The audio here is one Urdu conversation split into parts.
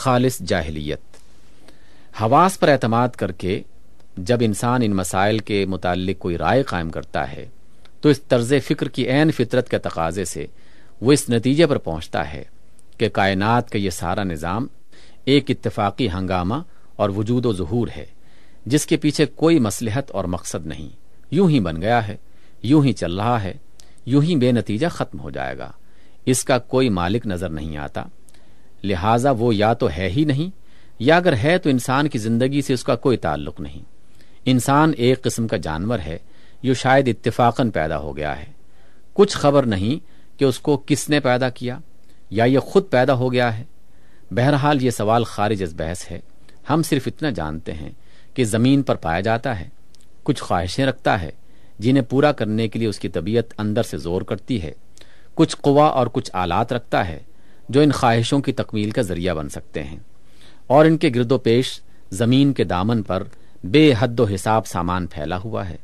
خالص جاہلیت۔ حواس پر اعتماد کر کے جب انسان ان مسائل کے متعلق کوئی رائے قائم کرتا ہے، تو اس طرز فکر کی عین فطرت کے تقاضے سے وہ اس نتیجے پر پہنچتا ہے کہ کائنات کا یہ سارا نظام ایک اتفاقی ہنگامہ اور وجود و ظہور ہے، جس کے پیچھے کوئی مسلحت اور مقصد نہیں۔ یوں ہی بن گیا ہے، یوں ہی چل رہا ہے، یوں ہی بے نتیجہ ختم ہو جائے گا۔ اس کا کوئی مالک نظر نہیں آتا۔ لہذا وہ یا تو ہے ہی نہیں، یا اگر ہے تو انسان کی زندگی سے اس کا کوئی تعلق نہیں۔ انسان ایک قسم کا جانور ہے، جو شاید اتفاقاً پیدا ہو گیا ہے۔ کچھ خبر نہیں کہ اس کو کس نے پیدا کیا، یا یہ خود پیدا ہو گیا ہے۔ بہرحال یہ سوال خارج از بحث ہے۔ ہم صرف اتنا جانتے ہیں کہ زمین پر پایا جاتا ہے، کچھ خواہشیں رکھتا ہے، جنہیں پورا کرنے کے لیے اس کی طبیعت اندر سے زور کرتی ہے۔ کچھ قوا اور کچھ آلات رکھتا ہے۔ جو ان خواہشوں کی تکمیل کا ذریعہ بن سکتے ہیں۔ اور ان کے گرد و پیش زمین کے دامن پر بے حد و حساب سامان پھیلا ہوا ہے،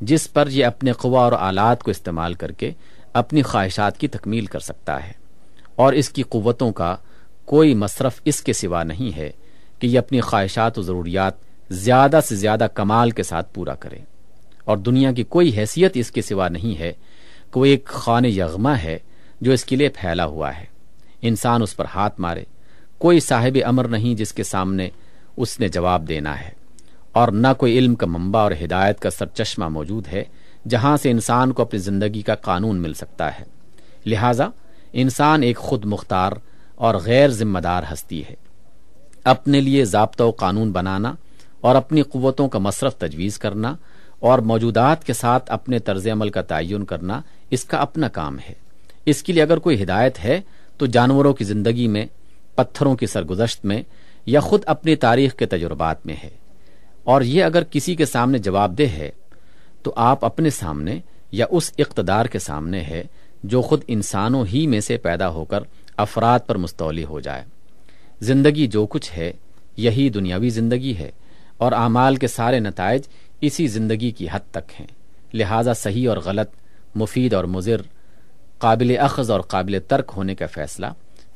جس پر یہ اپنے قوا اور آلات کو استعمال کر کے اپنی خواہشات کی تکمیل کر سکتا ہے۔ اور اس کی قوتوں کا کوئی مصرف اس کے سوا نہیں ہے کہ یہ اپنی خواہشات و ضروریات زیادہ سے زیادہ کمال کے ساتھ پورا کرے۔ اور دنیا کی کوئی حیثیت اس کے سوا نہیں ہے کہ وہ ایک خان یغما ہے جو اس کے لیے پھیلا ہوا ہے۔ انسان اس پر ہاتھ مارے۔ کوئی صاحب امر نہیں جس کے سامنے اس نے جواب دینا ہے۔ اور نہ کوئی علم کا منبع اور ہدایت کا سرچشمہ موجود ہے جہاں سے انسان کو اپنی زندگی کا قانون مل سکتا ہے۔ لہذا انسان ایک خود مختار اور غیر ذمہ دار ہستی ہے۔ اپنے لیے ضابطہ و قانون بنانا اور اپنی قوتوں کا مصرف تجویز کرنا اور موجودات کے ساتھ اپنے طرز عمل کا تعین کرنا اس کا اپنا کام ہے۔ اس کے لیے اگر کوئی ہدایت ہے تو جانوروں کی زندگی میں، پتھروں کی سرگزشت میں یا خود اپنی تاریخ کے تجربات میں ہے۔ اور یہ اگر کسی کے سامنے جواب دہ ہے، تو آپ اپنے سامنے یا اس اقتدار کے سامنے ہے جو خود انسانوں ہی میں سے پیدا ہو کر افراد پر مستولی ہو جائے۔ زندگی جو کچھ ہے، یہی دنیاوی زندگی ہے اور اعمال کے سارے نتائج اسی زندگی کی حد تک ہیں۔ لہذا صحیح اور غلط، مفید اور مضر قابل اخذ اور قابل ترک ہونے کا فیصلہ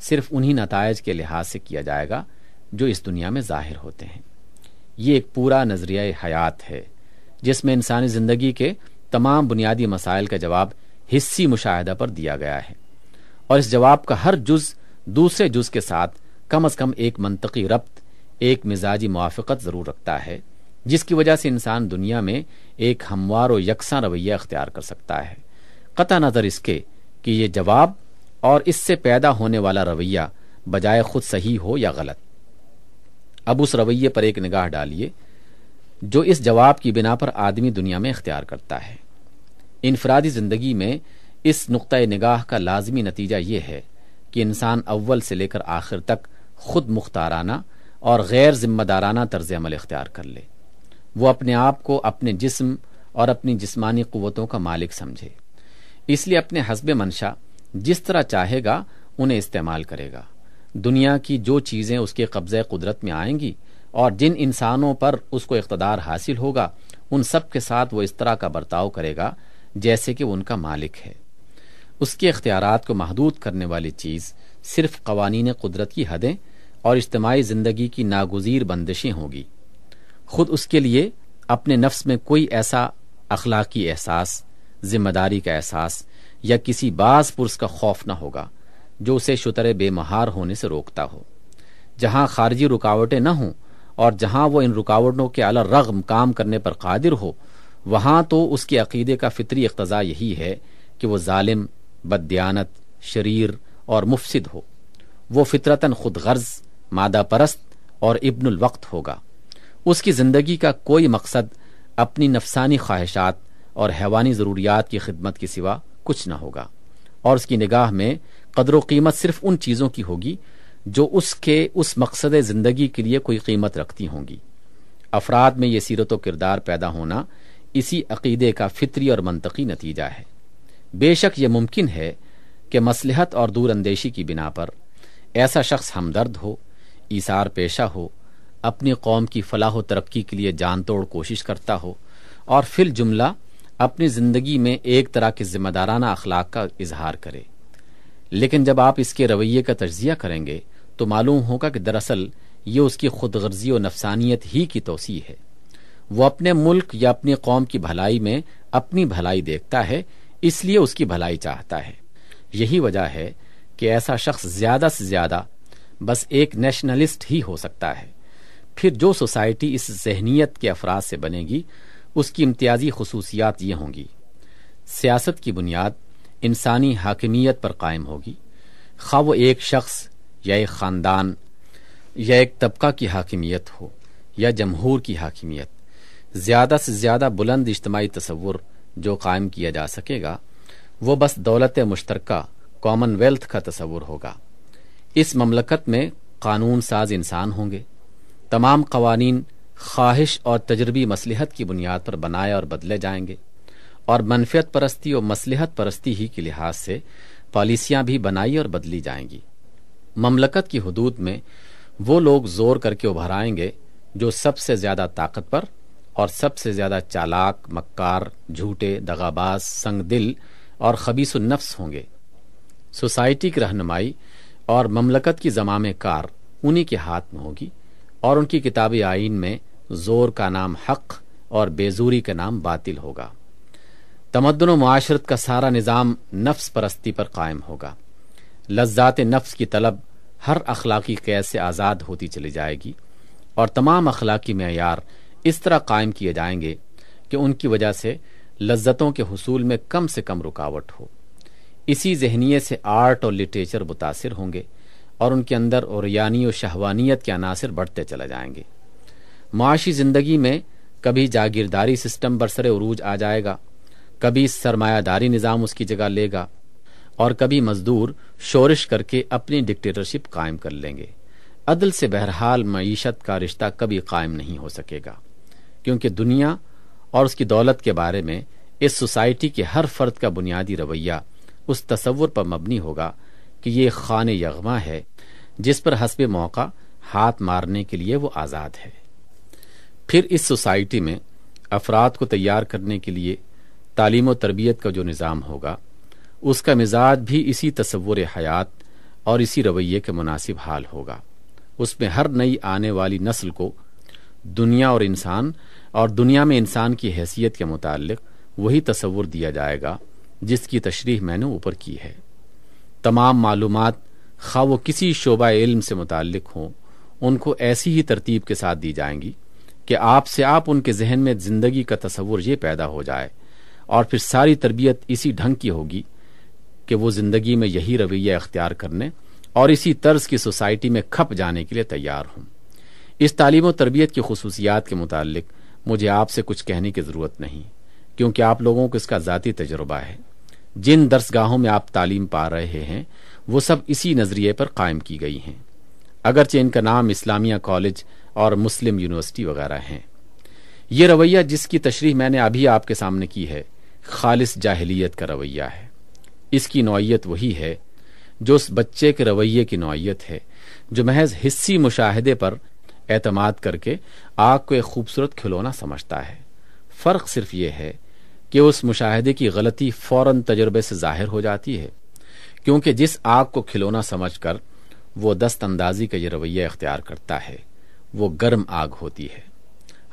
صرف انہی نتائج کے لحاظ سے کیا جائے گا جو اس دنیا میں ظاہر ہوتے ہیں۔ یہ ایک پورا نظریہ حیات ہے، جس میں انسانی زندگی کے تمام بنیادی مسائل کا جواب حصی مشاہدہ پر دیا گیا ہے اور اس جواب کا ہر جز دوسرے جز کے ساتھ کم از کم ایک منطقی ربط، ایک مزاجی موافقت ضرور رکھتا ہے، جس کی وجہ سے انسان دنیا میں ایک ہموار و یکساں رویہ اختیار کر سکتا ہے۔ قطع نظر اس کے کہ یہ جواب اور اس سے پیدا ہونے والا رویہ بجائے خود صحیح ہو یا غلط۔ اب اس رویے پر ایک نگاہ ڈالیے جو اس جواب کی بنا پر آدمی دنیا میں اختیار کرتا ہے۔ انفرادی زندگی میں اس نقطۂ نگاہ کا لازمی نتیجہ یہ ہے کہ انسان اول سے لے کر آخر تک خود مختارانہ اور غیر ذمہ دارانہ طرز عمل اختیار کر لے۔ وہ اپنے آپ کو اپنے جسم اور اپنی جسمانی قوتوں کا مالک سمجھے۔ اس لیے اپنے حسب منشا جس طرح چاہے گا انہیں استعمال کرے گا۔ دنیا کی جو چیزیں اس کے قبضے قدرت میں آئیں گی اور جن انسانوں پر اس کو اقتدار حاصل ہوگا، ان سب کے ساتھ وہ اس طرح کا برتاؤ کرے گا جیسے کہ وہ ان کا مالک ہے۔ اس کے اختیارات کو محدود کرنے والی چیز صرف قوانین قدرت کی حدیں اور اجتماعی زندگی کی ناگزیر بندشیں ہوں گی۔ خود اس کے لیے اپنے نفس میں کوئی ایسا اخلاقی احساس ذمہ داری کا احساس یا کسی باز پرس کا خوف نہ ہوگا جو اسے شتر بے مہار ہونے سے روکتا ہو۔ جہاں خارجی رکاوٹیں نہ ہوں اور جہاں وہ ان رکاوٹوں کے اعلی رغم کام کرنے پر قادر ہو، وہاں تو اس کے عقیدے کا فطری اقتضاء یہی ہے کہ وہ ظالم بدیانت شریر اور مفسد ہو۔ وہ فطرتاً خود غرض، مادہ پرست اور ابن الوقت ہوگا۔ اس کی زندگی کا کوئی مقصد، اپنی نفسانی خواہشات اور حیوانی ضروریات کی خدمت کے سوا کچھ نہ ہوگا۔ اور اس کی نگاہ میں قدر و قیمت صرف ان چیزوں کی ہوگی جو اس کے اس مقصد زندگی کے لیے کوئی قیمت رکھتی ہوں گی۔ افراد میں یہ سیرت و کردار پیدا ہونا اسی عقیدے کا فطری اور منطقی نتیجہ ہے۔ بے شک یہ ممکن ہے کہ مسلحت اور دور اندیشی کی بنا پر ایسا شخص ہمدرد ہو ایسار پیشہ ہو، اپنی قوم کی فلاح و ترقی کے لیے جان توڑ کوشش کرتا ہو اور فل جملہ اپنی زندگی میں ایک طرح کے ذمہ دارانہ اخلاق کا اظہار کرے۔ لیکن جب آپ اس کے رویے کا تجزیہ کریں گے، تو معلوم ہوگا کہ دراصل یہ اس کی خود غرضی و نفسانیت ہی کی توسیع ہے۔ وہ اپنے ملک یا اپنی قوم کی بھلائی میں اپنی بھلائی دیکھتا ہے، اس لیے اس کی بھلائی چاہتا ہے۔ یہی وجہ ہے کہ ایسا شخص زیادہ سے زیادہ بس ایک نیشنلسٹ ہی ہو سکتا ہے۔ پھر جو سوسائٹی اس ذہنیت کے افراد سے بنے گی اس کی امتیازی خصوصیات یہ ہوں گی۔ سیاست کی بنیاد انسانی حاکمیت پر قائم ہوگی۔ خواہ وہ ایک شخص یا ایک خاندان یا ایک طبقہ کی حاکمیت ہو یا جمہور کی حاکمیت۔ زیادہ سے زیادہ بلند اجتماعی تصور جو قائم کیا جا سکے گا، وہ بس دولت مشترکہ کامن ویلتھ کا تصور ہوگا۔ اس مملکت میں قانون ساز انسان ہوں گے۔ تمام قوانین خواہش اور تجربی مسلحت کی بنیاد پر بنائے اور بدلے جائیں گے اور منفیت پرستی اور مسلحت پرستی ہی کے لحاظ سے پالیسیاں بھی بنائی اور بدلی جائیں گی۔ مملکت کی حدود میں وہ لوگ زور کر کے ابھرائیں گے جو سب سے زیادہ طاقت پر اور سب سے زیادہ چالاک، مکار، جھوٹے، دغاباز سنگ دل اور خبیص النفس ہوں گے۔ سوسائٹی کی رہنمائی اور مملکت کی زمام کار انہی کے ہاتھ میں ہوگی اور ان کی کتاب آئین میں زور کا نام حق اور بیزوری کا نام باطل ہوگا۔ تمدن و معاشرت کا سارا نظام نفس پرستی پر قائم ہوگا۔ لذات نفس کی طلب ہر اخلاقی قید سے آزاد ہوتی چلی جائے گی اور تمام اخلاقی معیار اس طرح قائم کیے جائیں گے کہ ان کی وجہ سے لذتوں کے حصول میں کم سے کم رکاوٹ ہو۔ اسی ذہنیت سے آرٹ اور لٹریچر متاثر ہوں گے اور ان کے اندر اوریانی و شہوانیت کے عناصر بڑھتے چلے جائیں گے۔ معاشی زندگی میں کبھی جاگیرداری سسٹم برسر عروج آ جائے گا، کبھی سرمایہ داری نظام اس کی جگہ لے گا، اور کبھی مزدور شورش کر کے اپنی ڈکٹیٹرشپ قائم کر لیں گے۔ عدل سے بہرحال معیشت کا رشتہ کبھی قائم نہیں ہو سکے گا، کیونکہ دنیا اور اس کی دولت کے بارے میں اس سوسائٹی کے ہر فرد کا بنیادی رویہ اس تصور پر مبنی ہوگا کہ یہ خان یغما ہے جس پر حسب موقع ہاتھ مارنے کے لیے وہ آزاد ہے۔ پھر اس سوسائٹی میں افراد کو تیار کرنے کے لیے تعلیم و تربیت کا جو نظام ہوگا، اس کا مزاج بھی اسی تصور حیات اور اسی رویے کے مناسب حال ہوگا۔ اس میں ہر نئی آنے والی نسل کو دنیا اور انسان اور دنیا میں انسان کی حیثیت کے متعلق وہی تصور دیا جائے گا جس کی تشریح میں نے اوپر کی ہے۔ تمام معلومات خواہ وہ کسی شعبہ علم سے متعلق ہوں، ان کو ایسی ہی ترتیب کے ساتھ دی جائیں گی کہ آپ سے آپ ان کے ذہن میں زندگی کا تصور یہ پیدا ہو جائے۔ اور پھر ساری تربیت اسی ڈھنگ کی ہوگی کہ وہ زندگی میں یہی رویہ اختیار کرنے اور اسی طرز کی سوسائٹی میں کھپ جانے کے لیے تیار ہوں۔ اس تعلیم و تربیت کی خصوصیات کے متعلق مجھے آپ سے کچھ کہنے کی ضرورت نہیں، کیونکہ آپ لوگوں کو اس کا ذاتی تجربہ ہے۔ جن درس گاہوں میں آپ تعلیم پا رہے ہیں، وہ سب اسی نظریے پر قائم کی گئی ہیں۔ اگرچہ ان کا نام اسلامیہ کالج اور مسلم یونیورسٹی وغیرہ ہیں۔ یہ رویہ جس کی تشریح میں نے ابھی آپ کے سامنے کی ہے، خالص جاہلیت کا رویہ ہے۔ اس کی نوعیت وہی ہے جو اس بچے کے رویے کی نوعیت ہے، جو محض حصی مشاہدے پر اعتماد کر کے آگ کو ایک خوبصورت کھلونا سمجھتا ہے۔ فرق صرف یہ ہے کہ اس مشاہدے کی غلطی فوراً تجربے سے ظاہر ہو جاتی ہے، کیونکہ جس آگ کو کھلونا سمجھ کر وہ دست اندازی کا یہ رویہ اختیار کرتا ہے۔ وہ گرم آگ ہوتی ہے۔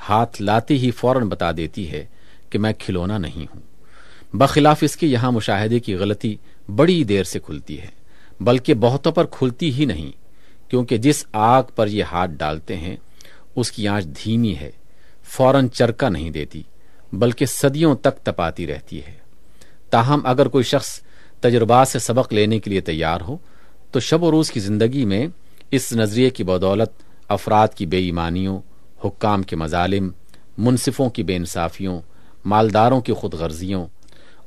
ہاتھ لاتے ہی فوراً بتا دیتی ہے کہ میں کھلونا نہیں ہوں۔ بخلاف اس کے یہاں مشاہدے کی غلطی بڑی دیر سے کھلتی ہے، بلکہ بہتوں پر کھلتی ہی نہیں، کیونکہ جس آگ پر یہ ہاتھ ڈالتے ہیں، اس کی آنچ دھیمی ہے، فوراً چرکا نہیں دیتی، بلکہ صدیوں تک تپاتی رہتی ہے۔ تاہم، اگر کوئی شخص تجربات سے سبق لینے کے لیے تیار ہو، تو شب و روز کی زندگی میں اس نظریے کی بدولت افراد کی بے ایمانیوں، حکام کے مظالم، منصفوں کی بے انصافیوں، مالداروں کی خود غرضیوں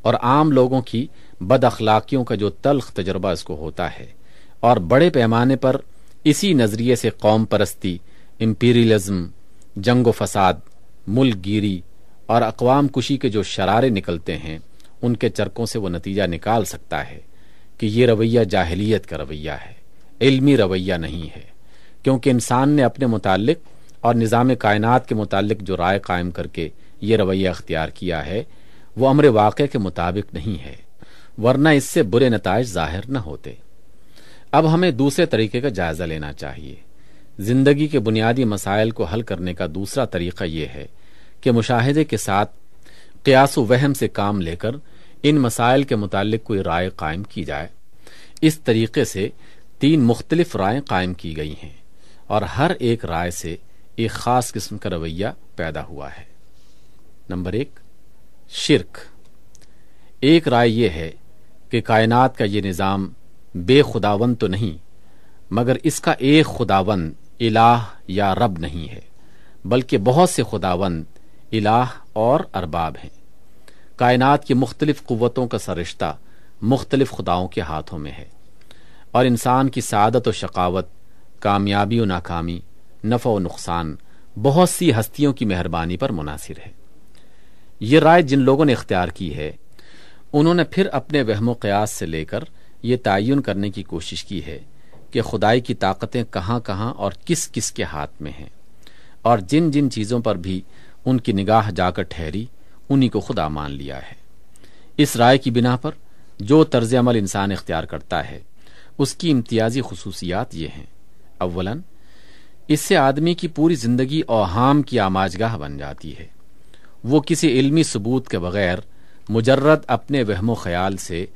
اور عام لوگوں کی بد اخلاقیوں کا جو تلخ تجربہ اس کو ہوتا ہے اور بڑے پیمانے پر اسی نظریے سے قوم پرستی، امپیریلزم، جنگ و فساد، ملک گیری اور اقوام کشی کے جو شرارے نکلتے ہیں، ان کے چرکوں سے وہ نتیجہ نکال سکتا ہے کہ یہ رویہ جاہلیت کا رویہ ہے، علمی رویہ نہیں ہے۔ کیونکہ انسان نے اپنے متعلق اور نظام کائنات کے متعلق جو رائے قائم کر کے یہ رویہ اختیار کیا ہے، وہ امر واقع کے مطابق نہیں ہے، ورنہ اس سے برے نتائج ظاہر نہ ہوتے۔ اب ہمیں دوسرے طریقے کا جائزہ لینا چاہیے۔ زندگی کے بنیادی مسائل کو حل کرنے کا دوسرا طریقہ یہ ہے کہ مشاہدے کے ساتھ قیاس و وہم سے کام لے کر ان مسائل کے متعلق کوئی رائے قائم کی جائے۔ اس طریقے سے تین مختلف رائے قائم کی گئی ہیں۔ اور ہر ایک رائے سے ایک خاص قسم کا رویہ پیدا ہوا ہے۔ نمبر ایک، شرک۔ ایک رائے یہ ہے کہ کائنات کا یہ نظام بے خداون تو نہیں، مگر اس کا ایک خداون الہ یا رب نہیں ہے، بلکہ بہت سے خداون الہ اور ارباب ہیں۔ کائنات کی مختلف قوتوں کا سرشتہ مختلف خداؤں کے ہاتھوں میں ہے، اور انسان کی سعادت و شقاوت کامیابی و ناکامی، نفع و نقصان بہت سی ہستیوں کی مہربانی پر مناصر ہے۔ یہ رائے جن لوگوں نے اختیار کی ہے، انہوں نے پھر اپنے وہم و قیاس سے لے کر یہ تعین کرنے کی کوشش کی ہے کہ خدائی کی طاقتیں کہاں کہاں اور کس کس کے ہاتھ میں ہیں۔ اور جن جن چیزوں پر بھی ان کی نگاہ جا کر ٹھہری، انہی کو خدا مان لیا ہے۔ اس رائے کی بنا پر جو طرز عمل انسان اختیار کرتا ہے، اس کی امتیازی خصوصیات یہ ہیں۔ اولن اس سے آدمی کی پوری زندگی اوہام کی آماجگاہ بن جاتی ہے۔ وہ کسی علمی ثبوت کے بغیر مجرد اپنے وہم و خیال سے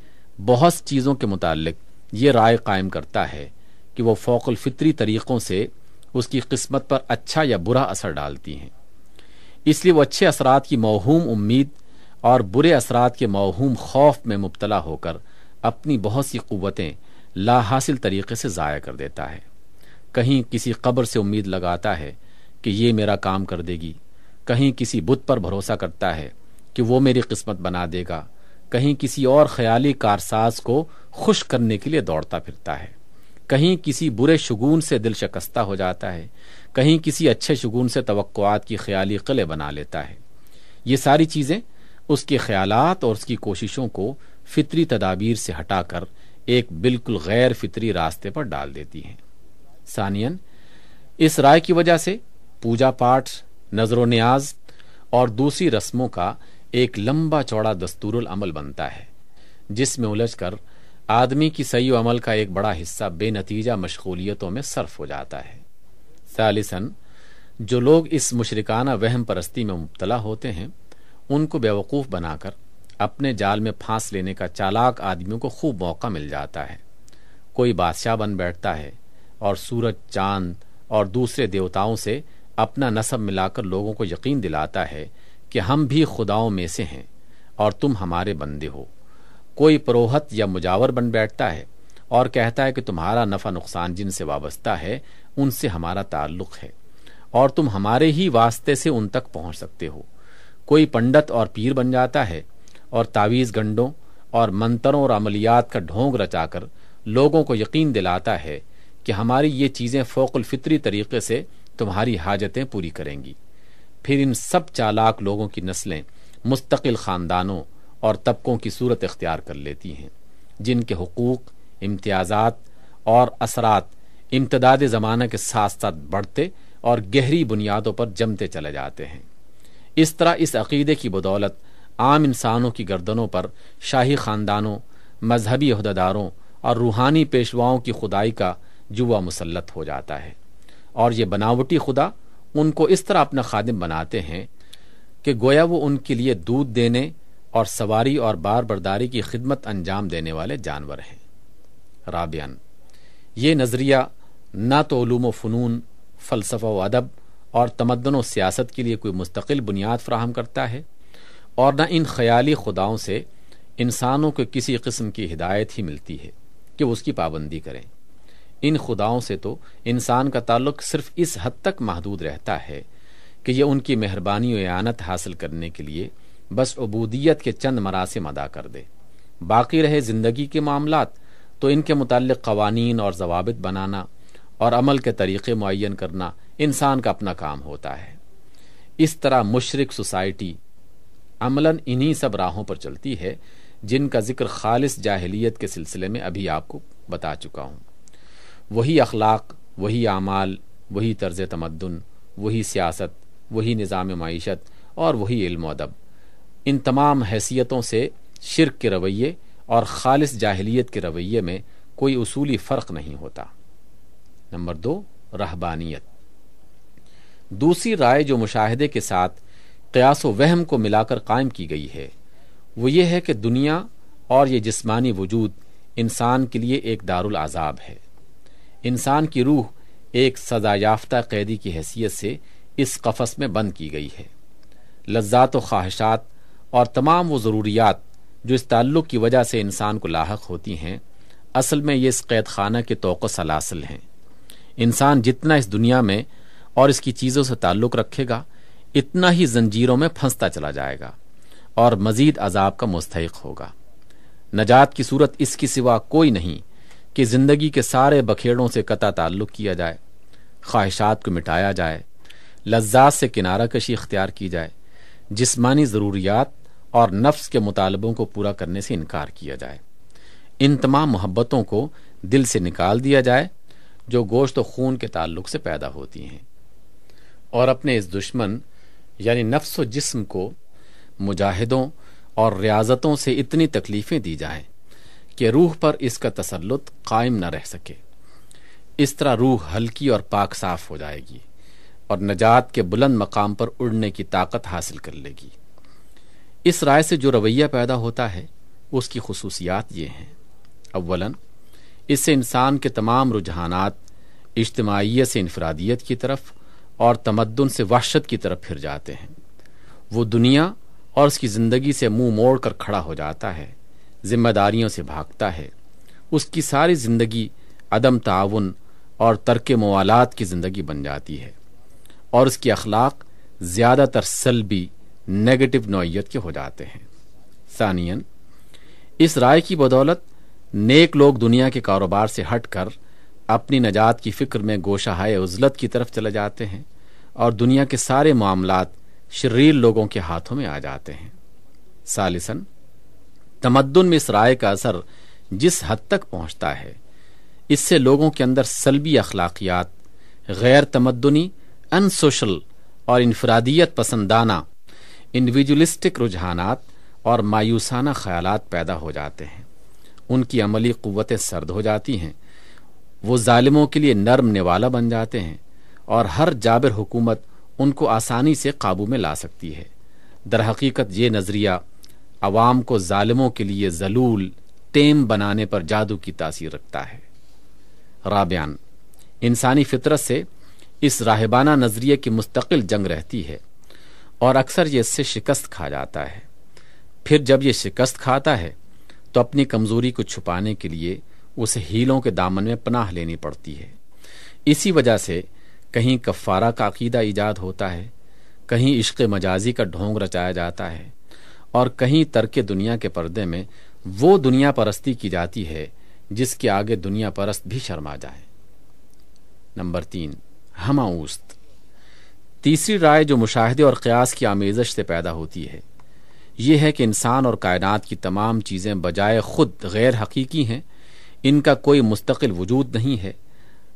بہت چیزوں کے متعلق یہ رائے قائم کرتا ہے کہ وہ فوق الفطری طریقوں سے اس کی قسمت پر اچھا یا برا اثر ڈالتی ہیں۔ اس لیے وہ اچھے اثرات کی موہوم امید اور برے اثرات کے موہوم خوف میں مبتلا ہو کر اپنی بہت سی قوتیں لا حاصل طریقے سے ضائع کر دیتا ہے۔ کہیں کسی قبر سے امید لگاتا ہے کہ یہ میرا کام کر دے گی، کہیں کسی بت پر بھروسہ کرتا ہے کہ وہ میری قسمت بنا دے گا، کہیں کسی اور خیالی کارساز کو خوش کرنے کے لیے دوڑتا پھرتا ہے، کہیں کسی برے شگون سے دل شکستہ ہو جاتا ہے، کہیں کسی اچھے شگون سے توقعات کی خیالی قلعے بنا لیتا ہے۔ یہ ساری چیزیں اس کے خیالات اور اس کی کوششوں کو فطری تدابیر سے ہٹا کر ایک بالکل غیر فطری راستے پر ڈال دیتی ہیں۔ ثانین اس رائے کی وجہ سے پوجا پاٹ نظر و نیاز اور دوسری رسموں کا ایک لمبا چوڑا دستور العمل بنتا ہے، جس میں الجھ کر آدمی کی صحیح و عمل کا ایک بڑا حصہ بے نتیجہ مشغولیتوں میں صرف ہو جاتا ہے۔ ثالثاً، جو لوگ اس مشرکانہ وہم پرستی میں مبتلا ہوتے ہیں، ان کو بیوقوف بنا کر اپنے جال میں پھانس لینے کا چالاک آدمیوں کو خوب موقع مل جاتا ہے۔ کوئی بادشاہ بن بیٹھتا ہے اور سورج، چاند اور دوسرے دیوتاؤں سے اپنا نصب ملا کر لوگوں کو یقین دلاتا ہے کہ ہم بھی خداؤں میں سے ہیں اور تم ہمارے بندے ہو۔ کوئی پروہت یا مجاور بن بیٹھتا ہے اور کہتا ہے کہ تمہارا نفع نقصان جن سے وابستہ ہے، ان سے ہمارا تعلق ہے اور تم ہمارے ہی واسطے سے ان تک پہنچ سکتے ہو۔ کوئی پنڈت اور پیر بن جاتا ہے اور تعویز گنڈوں اور منتروں اور عملیات کا ڈھونگ رچا کر لوگوں کو یقین دلاتا ہے کہ ہماری یہ چیزیں فوق الفطری طریقے سے تمہاری حاجتیں پوری کریں گی۔ پھر ان سب چالاک لوگوں کی نسلیں مستقل خاندانوں اور طبقوں کی صورت اختیار کر لیتی ہیں، جن کے حقوق، امتیازات اور اثرات امتداد زمانہ کے ساتھ ساتھ بڑھتے اور گہری بنیادوں پر جمتے چلے جاتے ہیں۔ اس طرح اس عقیدے کی بدولت عام انسانوں کی گردنوں پر شاہی خاندانوں، مذہبی عہدیداروں اور روحانی پیشواؤں کی خدائی کا جوا مسلط ہو جاتا ہے۔ اور یہ بناوٹی خدا ان کو اس طرح اپنا خادم بناتے ہیں کہ گویا وہ ان کے لیے دودھ دینے اور سواری اور بار برداری کی خدمت انجام دینے والے جانور ہیں۔ رابیان یہ نظریہ نہ تو علوم و فنون، فلسفہ و ادب اور تمدن و سیاست کے لیے کوئی مستقل بنیاد فراہم کرتا ہے، اور نہ ان خیالی خداؤں سے انسانوں کو کسی قسم کی ہدایت ہی ملتی ہے کہ وہ اس کی پابندی کریں۔ ان خداؤں سے تو انسان کا تعلق صرف اس حد تک محدود رہتا ہے کہ یہ ان کی مہربانی و اعانت حاصل کرنے کے لیے بس عبودیت کے چند مراسم ادا کر دے۔ باقی رہے زندگی کے معاملات، تو ان کے متعلق قوانین اور ضوابط بنانا اور عمل کے طریقے معین کرنا انسان کا اپنا کام ہوتا ہے۔ اس طرح مشرق سوسائٹی عملاً انہی سب راہوں پر چلتی ہے جن کا ذکر خالص جاہلیت کے سلسلے میں ابھی آپ کو بتا چکا ہوں۔ وہی اخلاق، وہی اعمال، وہی طرز تمدن، وہی سیاست، وہی نظام معیشت اور وہی علم و ادب۔ ان تمام حیثیتوں سے شرک کے رویے اور خالص جاہلیت کے رویے میں کوئی اصولی فرق نہیں ہوتا۔ نمبر دو، رہبانیت۔ دوسری رائے جو مشاہدے کے ساتھ قیاس و وہم کو ملا کر قائم کی گئی ہے، وہ یہ ہے کہ دنیا اور یہ جسمانی وجود انسان کے لیے ایک دار العذاب ہے۔ انسان کی روح ایک سزا یافتہ قیدی کی حیثیت سے اس قفس میں بند کی گئی ہے۔ لذات و خواہشات اور تمام وہ ضروریات جو اس تعلق کی وجہ سے انسان کو لاحق ہوتی ہیں، اصل میں یہ اس قید خانہ کے توقع سلاسل ہیں۔ انسان جتنا اس دنیا میں اور اس کی چیزوں سے تعلق رکھے گا، اتنا ہی زنجیروں میں پھنستا چلا جائے گا اور مزید عذاب کا مستحق ہوگا۔ نجات کی صورت اس کی سوا کوئی نہیں۔ کہ زندگی کے سارے بکھیڑوں سے قطع تعلق کیا جائے، خواہشات کو مٹایا جائے، لذات سے کنارہ کشی اختیار کی جائے، جسمانی ضروریات اور نفس کے مطالبوں کو پورا کرنے سے انکار کیا جائے۔ ان تمام محبتوں کو دل سے نکال دیا جائے، جو گوشت و خون کے تعلق سے پیدا ہوتی ہیں۔ اور اپنے اس دشمن یعنی نفس و جسم کو مجاہدوں اور ریاضتوں سے اتنی تکلیفیں دی جائیں کہ روح پر اس کا تسلط قائم نہ رہ سکے۔ اس طرح روح ہلکی اور پاک صاف ہو جائے گی اور نجات کے بلند مقام پر اڑنے کی طاقت حاصل کر لے گی۔ اس رائے سے جو رویہ پیدا ہوتا ہے، اس کی خصوصیات یہ ہیں۔ اولاً، اس سے انسان کے تمام رجحانات اجتماعیت سے انفرادیت کی طرف اور تمدن سے وحشت کی طرف پھر جاتے ہیں۔ وہ دنیا اور اس کی زندگی سے منہ موڑ کر کھڑا ہو جاتا ہے۔ ذمہ داریوں سے بھاگتا ہے۔ اس کی ساری زندگی عدم تعاون اور ترک موالات کی زندگی بن جاتی ہے اور اس کی اخلاق زیادہ تر سلبی نیگیٹو نوعیت کے ہو جاتے ہیں۔ ثانین اس رائے کی بدولت نیک لوگ دنیا کے کاروبار سے ہٹ کر اپنی نجات کی فکر میں گوشہ عزلت کی طرف چلے جاتے ہیں اور دنیا کے سارے معاملات شریر لوگوں کے ہاتھوں میں آ جاتے ہیں۔ سالسن تمدن میں اس رائے کا اثر جس حد تک پہنچتا ہے، اس سے لوگوں کے اندر سلبی اخلاقیات، غیر تمدنی ان سوشل اور انفرادیت پسندانہ انڈیویجولسٹک رجحانات اور مایوسانہ خیالات پیدا ہو جاتے ہیں۔ ان کی عملی قوتیں سرد ہو جاتی ہیں۔ وہ ظالموں کے لیے نرم نوالا بن جاتے ہیں اور ہر جابر حکومت ان کو آسانی سے قابو میں لا سکتی ہے۔ در حقیقت یہ نظریہ عوام کو ظالموں کے لیے ذلول، ٹیم بنانے پر جادو کی تاثیر رکھتا ہے۔ رابیان انسانی فطرت سے اس راہبانہ نظریے کی مستقل جنگ رہتی ہے اور اکثر یہ اس سے شکست کھا جاتا ہے۔ پھر جب یہ شکست کھاتا ہے، تو اپنی کمزوری کو چھپانے کے لیے اسے ہیلوں کے دامن میں پناہ لینی پڑتی ہے۔ اسی وجہ سے کہیں کفارہ کا عقیدہ ایجاد ہوتا ہے، کہیں عشق مجازی کا ڈھونگ رچایا جاتا ہے۔ اور کہیں ترک دنیا کے پردے میں وہ دنیا پرستی کی جاتی ہے جس کے آگے دنیا پرست بھی شرما جائے۔ نمبر تین ہما اوست۔ تیسری رائے جو مشاہدے اور قیاس کی آمیزش سے پیدا ہوتی ہے، یہ ہے کہ انسان اور کائنات کی تمام چیزیں بجائے خود غیر حقیقی ہیں، ان کا کوئی مستقل وجود نہیں ہے۔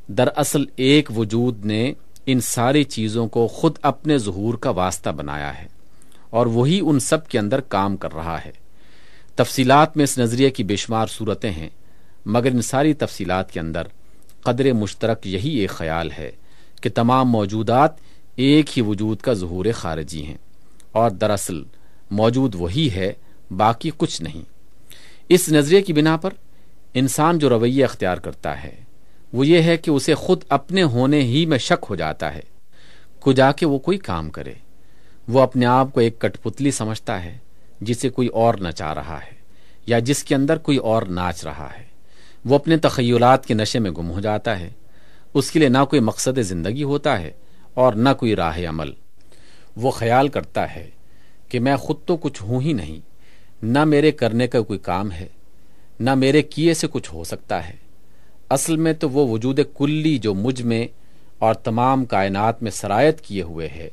دراصل ایک وجود نے ان ساری چیزوں کو خود اپنے ظہور کا واسطہ بنایا ہے۔ اور وہی ان سب کے اندر کام کر رہا ہے۔ تفصیلات میں اس نظریے کی بے شمار صورتیں ہیں، مگر ان ساری تفصیلات کے اندر قدر مشترک یہی ایک خیال ہے کہ تمام موجودات ایک ہی وجود کا ظہور خارجی ہیں، اور دراصل موجود وہی ہے، باقی کچھ نہیں۔ اس نظریے کی بنا پر انسان جو رویہ اختیار کرتا ہے، وہ یہ ہے کہ اسے خود اپنے ہونے ہی میں شک ہو جاتا ہے کو جا کے وہ کوئی کام کرے۔ وہ اپنے آپ کو ایک کٹ پتلی سمجھتا ہے جسے کوئی اور نچا رہا ہے، یا جس کے اندر کوئی اور ناچ رہا ہے۔ وہ اپنے تخیلات کے نشے میں گم ہو جاتا ہے۔ اس کے لیے نہ کوئی مقصد زندگی ہوتا ہے اور نہ کوئی راہ عمل۔ وہ خیال کرتا ہے کہ میں خود تو کچھ ہوں ہی نہیں، نہ میرے کرنے کا کوئی کام ہے، نہ میرے کیے سے کچھ ہو سکتا ہے۔ اصل میں تو وہ وجود کلی جو مجھ میں اور تمام کائنات میں سرایت کیے ہوئے ہے۔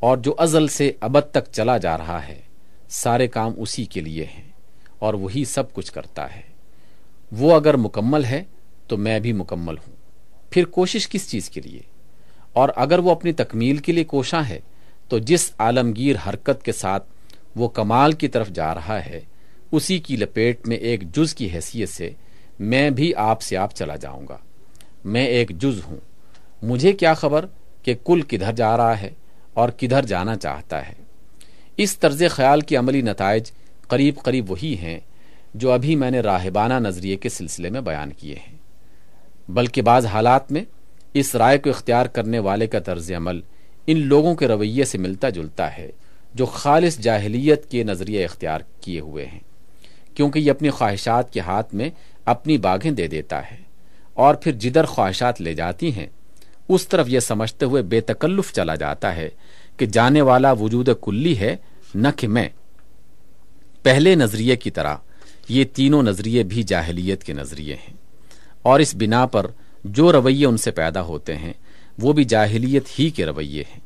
اور جو ازل سے ابد تک چلا جا رہا ہے، سارے کام اسی کے لیے ہیں، اور وہی سب کچھ کرتا ہے۔ وہ اگر مکمل ہے تو میں بھی مکمل ہوں۔ پھر کوشش کس چیز کے لیے؟ اور اگر وہ اپنی تکمیل کے لیے کوشاں ہے، تو جس عالمگیر حرکت کے ساتھ وہ کمال کی طرف جا رہا ہے، اسی کی لپیٹ میں ایک جز کی حیثیت سے میں بھی آپ سے آپ چلا جاؤں گا۔ میں ایک جز ہوں۔ مجھے کیا خبر کہ کل کدھر جا رہا ہے؟ اور کدھر جانا چاہتا ہے۔ اس طرز خیال کے عملی نتائج قریب قریب وہی ہیں جو ابھی میں نے راہبانہ نظریے کے سلسلے میں بیان کیے ہیں۔ بلکہ بعض حالات میں اس رائے کو اختیار کرنے والے کا طرز عمل ان لوگوں کے رویے سے ملتا جلتا ہے جو خالص جاہلیت کے نظریے اختیار کیے ہوئے ہیں، کیونکہ یہ اپنی خواہشات کے ہاتھ میں اپنی باغیں دے دیتا ہے اور پھر جدھر خواہشات لے جاتی ہیں اس طرف یہ سمجھتے ہوئے بے تکلف چلا جاتا ہے کہ جانے والا وجود کلی ہے، نہ کہ میں۔ پہلے نظریے کی طرح، یہ تینوں نظریے بھی جاہلیت کے نظریے ہیں۔ اور اس بنا پر جو رویے ان سے پیدا ہوتے ہیں، وہ بھی جاہلیت ہی کے رویے ہیں۔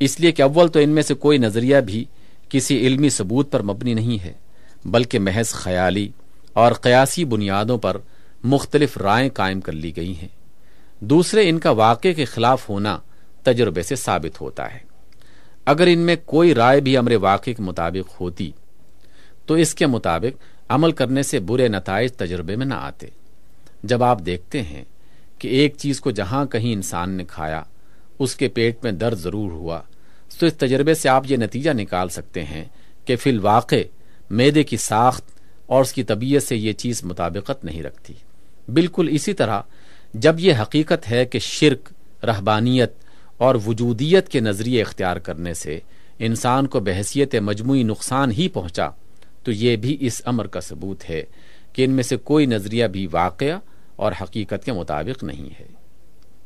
اس لیے کہ اول تو ان میں سے کوئی نظریہ بھی کسی علمی ثبوت پر مبنی نہیں ہے، بلکہ محض خیالی اور قیاسی بنیادوں پر مختلف رائے قائم کر لی گئی ہیں۔ دوسرے ان کا واقع کے خلاف ہونا تجربے سے ثابت ہوتا ہے۔ اگر ان میں کوئی رائے بھی امر واقع کے مطابق ہوتی، تو اس کے مطابق عمل کرنے سے برے نتائج تجربے میں نہ آتے۔ جب آپ دیکھتے ہیں کہ ایک چیز کو جہاں کہیں انسان نے کھایا، اس کے پیٹ میں درد ضرور ہوا، تو اس تجربے سے آپ یہ نتیجہ نکال سکتے ہیں کہ فی الواقع میدے کی ساخت اور اس کی طبیعت سے یہ چیز مطابقت نہیں رکھتی۔ بالکل اسی طرح جب یہ حقیقت ہے کہ شرک، رہبانیت اور وجودیت کے نظریے اختیار کرنے سے انسان کو بحثیت مجموعی نقصان ہی پہنچا، تو یہ بھی اس امر کا ثبوت ہے کہ ان میں سے کوئی نظریہ بھی واقعہ اور حقیقت کے مطابق نہیں ہے۔